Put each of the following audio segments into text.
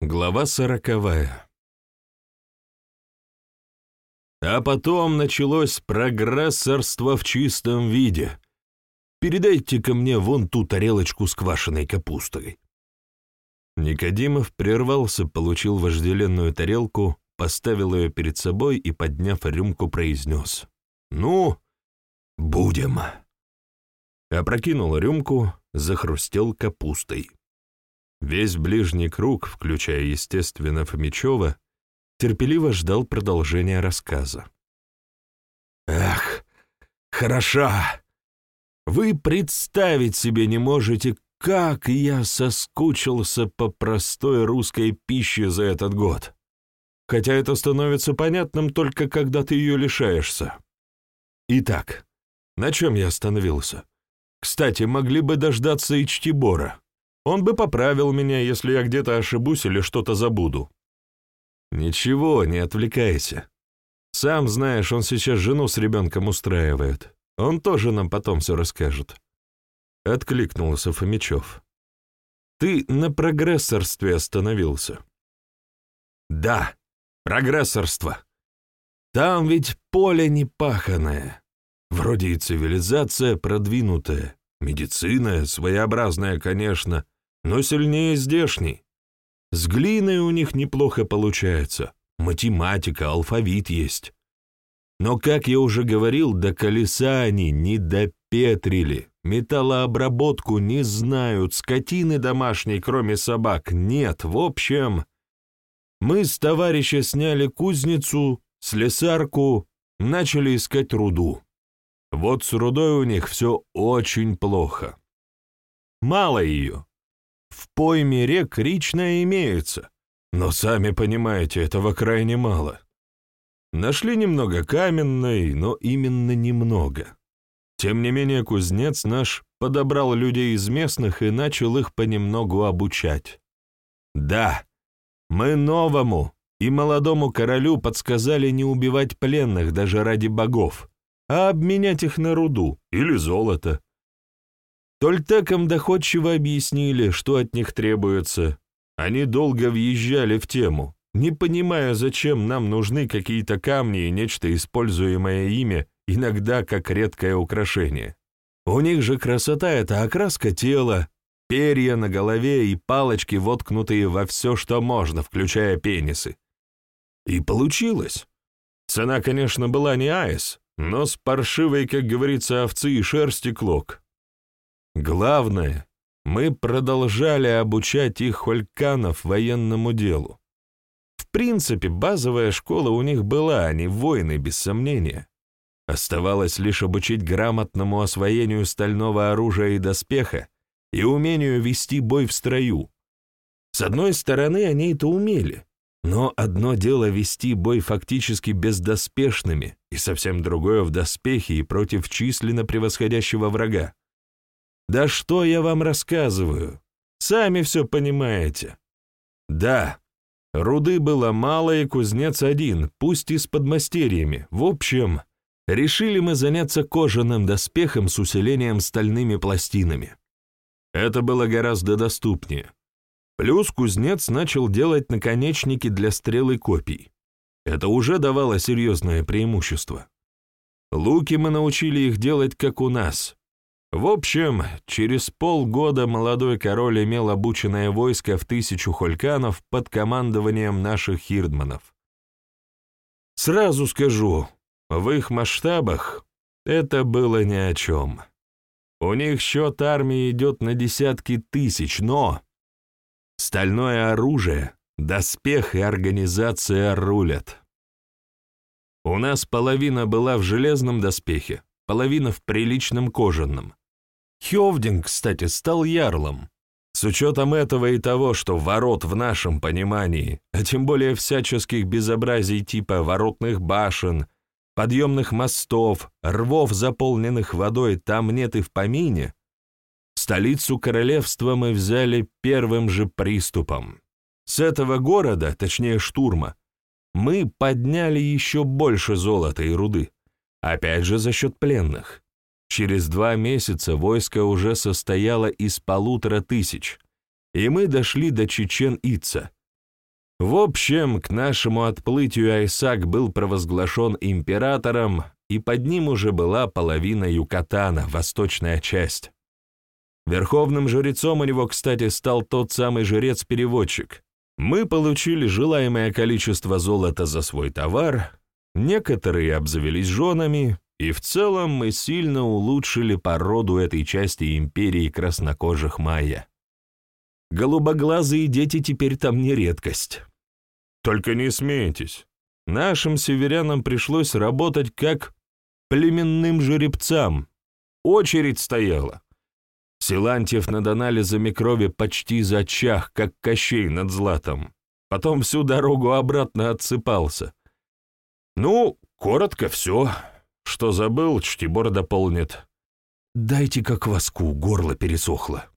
Глава сороковая. А потом началось прогрессорство в чистом виде. Передайте-ка мне вон ту тарелочку с квашеной капустой. Никодимов прервался, получил вожделенную тарелку, поставил ее перед собой и, подняв рюмку, произнес. «Ну, будем». Опрокинул рюмку, захрустел капустой. Весь ближний круг, включая, естественно, Фомичева, терпеливо ждал продолжения рассказа. «Ах, хороша! Вы представить себе не можете, как я соскучился по простой русской пище за этот год. Хотя это становится понятным только когда ты ее лишаешься. Итак, на чем я остановился? Кстати, могли бы дождаться и Чтибора. Он бы поправил меня, если я где-то ошибусь или что-то забуду. Ничего, не отвлекайся. Сам знаешь, он сейчас жену с ребенком устраивает. Он тоже нам потом все расскажет. Откликнулся Фомичев. Ты на прогрессорстве остановился. Да, прогрессорство. Там ведь поле непаханное. Вроде и цивилизация продвинутая, медицина своеобразная, конечно, но сильнее здешней. С глиной у них неплохо получается, математика, алфавит есть. Но, как я уже говорил, до колеса они не допетрили, металлообработку не знают, скотины домашней, кроме собак, нет. В общем, мы с товарища сняли кузницу, слесарку, начали искать руду. Вот с рудой у них все очень плохо. Мало ее, в пойме рек речная имеется, но, сами понимаете, этого крайне мало. Нашли немного каменной, но именно немного. Тем не менее, кузнец наш подобрал людей из местных и начал их понемногу обучать. Да, мы новому и молодому королю подсказали не убивать пленных даже ради богов, а обменять их на руду или золото. Тольтекам доходчиво объяснили, что от них требуется. Они долго въезжали в тему, не понимая, зачем нам нужны какие-то камни и нечто, используемое ими, иногда как редкое украшение. У них же красота — это окраска тела, перья на голове и палочки, воткнутые во все, что можно, включая пенисы. И получилось. Цена, конечно, была не аис, но с паршивой, как говорится, овцы и шерсти клок. Главное, мы продолжали обучать их хольканов военному делу. В принципе, базовая школа у них была, они воины, без сомнения. Оставалось лишь обучить грамотному освоению стального оружия и доспеха и умению вести бой в строю. С одной стороны, они это умели, но одно дело вести бой фактически бездоспешными, и совсем другое в доспехе и против численно превосходящего врага. Да что я вам рассказываю? Сами все понимаете. Да, руды было мало и кузнец один, пусть и с подмастерьями. В общем, решили мы заняться кожаным доспехом с усилением стальными пластинами. Это было гораздо доступнее. Плюс кузнец начал делать наконечники для стрел и копий. Это уже давало серьезное преимущество. Луки мы научили их делать, как у нас, в общем, через полгода молодой король имел обученное войско в тысячу хольканов под командованием наших хирдманов. Сразу скажу, в их масштабах это было ни о чем. У них счет армии идет на десятки тысяч, но стальное оружие, доспех и организация рулят. У нас половина была в железном доспехе, половина в приличном кожаном. Хёвдинг, кстати, стал ярлом. С учетом этого и того, что ворот в нашем понимании, а тем более всяческих безобразий типа воротных башен, подъемных мостов, рвов, заполненных водой, там нет и в помине, столицу королевства мы взяли первым же приступом. С этого города, точнее штурма, мы подняли еще больше золота и руды, опять же за счет пленных. Через два месяца войско уже состояло из полутора тысяч, и мы дошли до Чечен-Ица. В общем, к нашему отплытию Айсак был провозглашен императором, и под ним уже была половина Юкатана, восточная часть. Верховным жрецом у него, кстати, стал тот самый жрец-переводчик. Мы получили желаемое количество золота за свой товар, некоторые обзавелись женами, и в целом мы сильно улучшили породу этой части империи краснокожих майя. Голубоглазые дети теперь там не редкость. Только не смейтесь. Нашим северянам пришлось работать как племенным жеребцам. Очередь стояла. Силантьев над анализами крови почти зачах, как Кощей над златом. Потом всю дорогу обратно отсыпался. Ну, коротко все. Что забыл, Чтибор дополнит. Дайте-ка кваску, горло пересохло.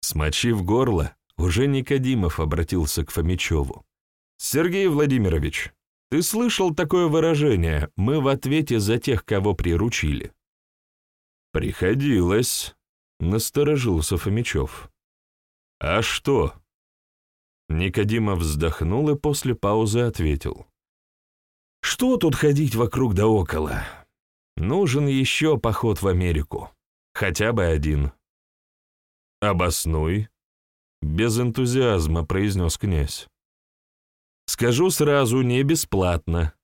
Смочив горло, уже Никодимов обратился к Фомичеву. «Сергей Владимирович, ты слышал такое выражение «мы в ответе за тех, кого приручили»?» «Приходилось», — насторожился Фомичев. «А что?» Никодимов вздохнул и после паузы ответил. «Что тут ходить вокруг да около? Нужен еще поход в Америку. Хотя бы один». «Обоснуй», — без энтузиазма произнес князь. «Скажу сразу, не бесплатно.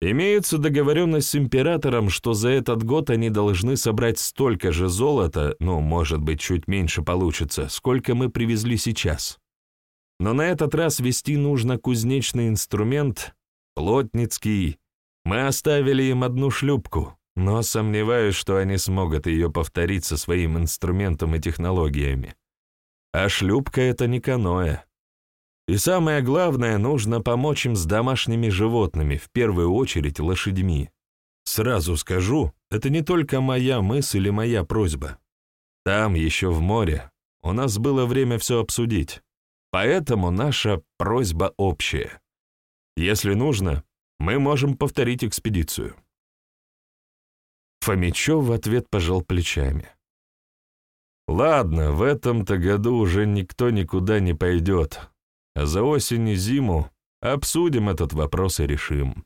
Имеется договоренность с императором, что за этот год они должны собрать столько же золота, ну, может быть, чуть меньше получится, сколько мы привезли сейчас. Но на этот раз вести нужно кузнечный инструмент, плотницкий. Мы оставили им одну шлюпку, но сомневаюсь, что они смогут ее повторить со своим инструментом и технологиями. А шлюпка — это не каноэ. И самое главное, нужно помочь им с домашними животными, в первую очередь лошадьми. Сразу скажу, это не только моя мысль или моя просьба. Там, еще в море, у нас было время все обсудить. Поэтому наша просьба общая. Если нужно, мы можем повторить экспедицию. Фомичев в ответ пожал плечами. «Ладно, в этом-то году уже никто никуда не пойдет, а за осень и зиму обсудим этот вопрос и решим.